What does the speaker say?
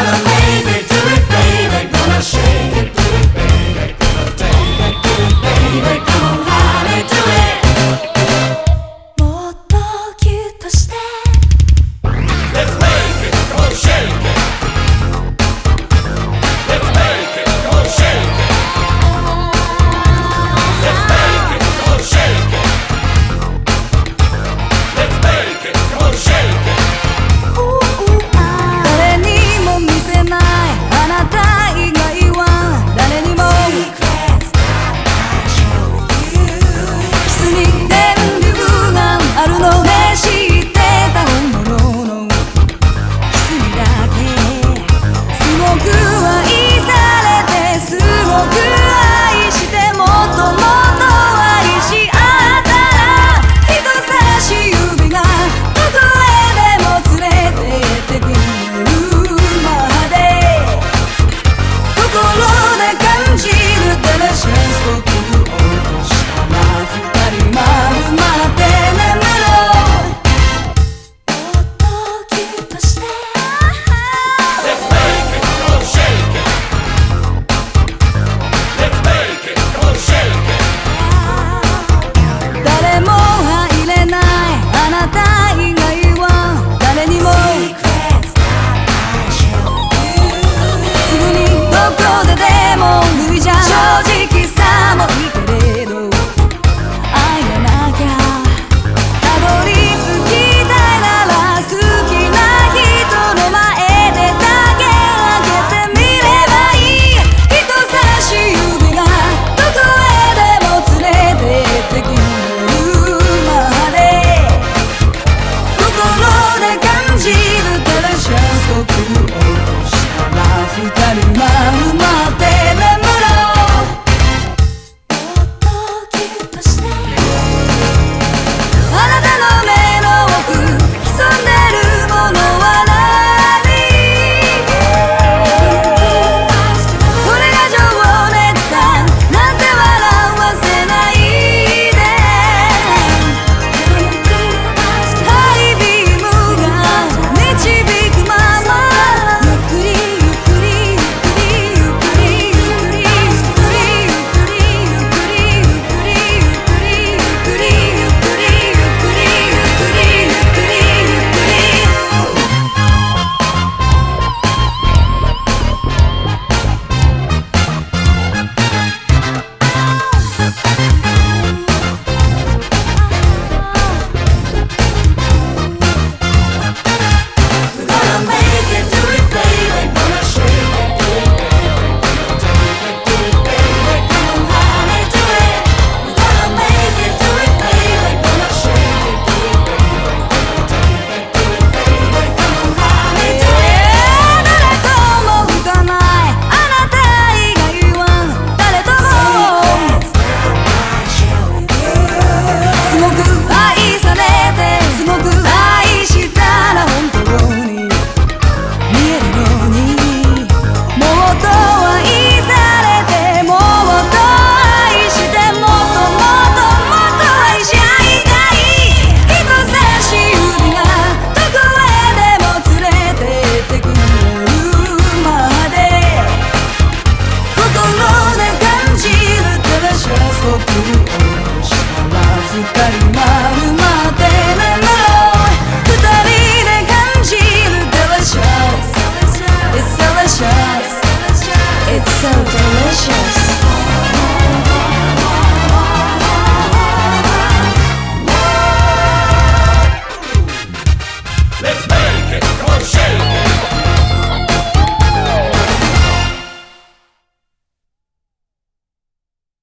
gonna make Shake.